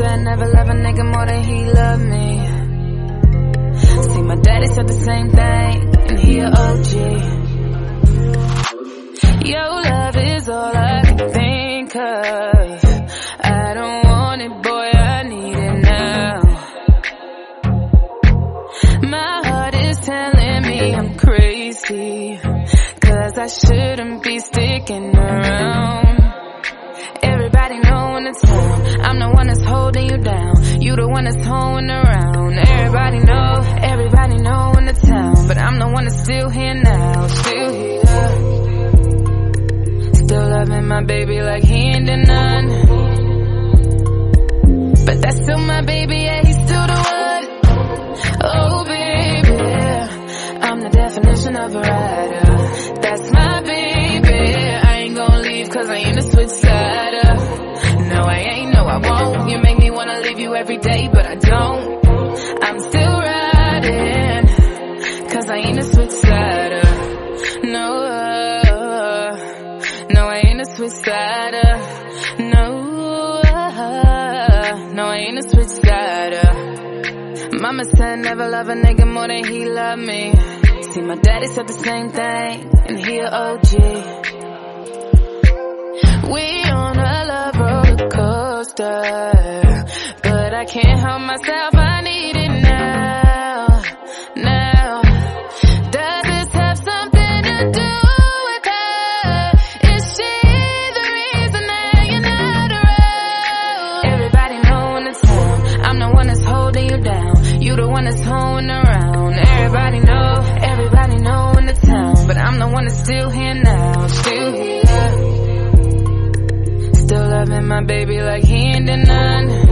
said never love a nigga more than he loved me. See, my daddy said the same thing, and he a OG. Your love is all I can think of. I don't want it, boy, I need it now. My heart is telling me I'm crazy. Cause I shouldn't be sticking around. You the one that's holding around. Everybody know, everybody know in the town. But I'm the one that's still here now, still here. Still loving my baby like he ain't done none. But that's still my baby, yeah, he's still the one. Oh, baby, I'm the definition of a rider. That's my baby. I ain't gonna leave cause I ain't a switch sider. No, I ain't, no, I won't. You make you every day, but I don't. I'm still riding cause I ain't a switch sider. No, no, I ain't a switch sider. No, no, I ain't a switch sider. Mama said never love a nigga more than he love me. See, my daddy said the same thing, and he a OG. We on a love roller coaster, can't help myself. I need it now, now. Does this have something to do with her? Is she the reason that you're not around? Everybody know when it's time. I'm the one that's holding you down. You the one that's holding around. Everybody know, everybody know in the town. But I'm the one that's still here now, still here. Still loving my baby like he ain't done none.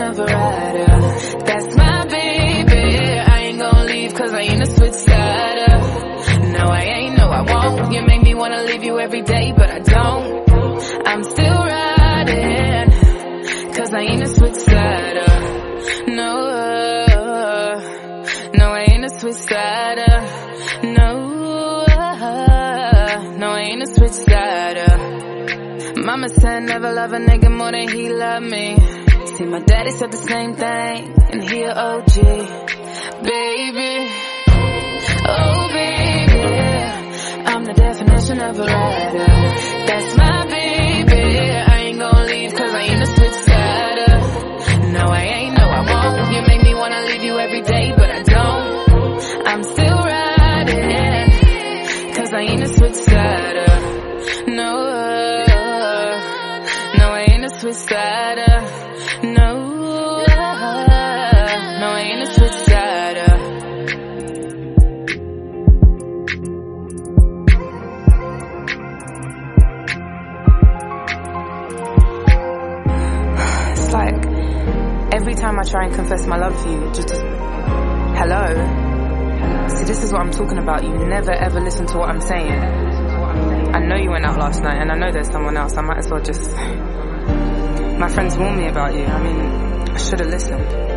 Of a rider. That's my baby. I ain't gonna leave cause I ain't a switch. No, I ain't, no, I won't. You make me wanna leave you every day, but I don't. I'm still riding cause I ain't a switch. No, no, I ain't a switch. No, no, I ain't a switch. Mama said never love a nigga more than he love me. See, my daddy said the same thing, and he a OG. Baby, oh baby, I'm the definition of a rider. That's my baby. I ain't gonna leave cause I ain't a switch sider. No, I ain't, no, I won't. You make me wanna leave you every day, but I don't. I'm still riding cause I ain't a switch sider. No, no, I ain't a switch sider. Every time I try and confess my love for you, just hello. See, this is what I'm talking about. You never ever listen to what I'm saying. I know you went out last night, and I know there's someone else. I might as well just. My friends warned me about you. I mean, I should have listened.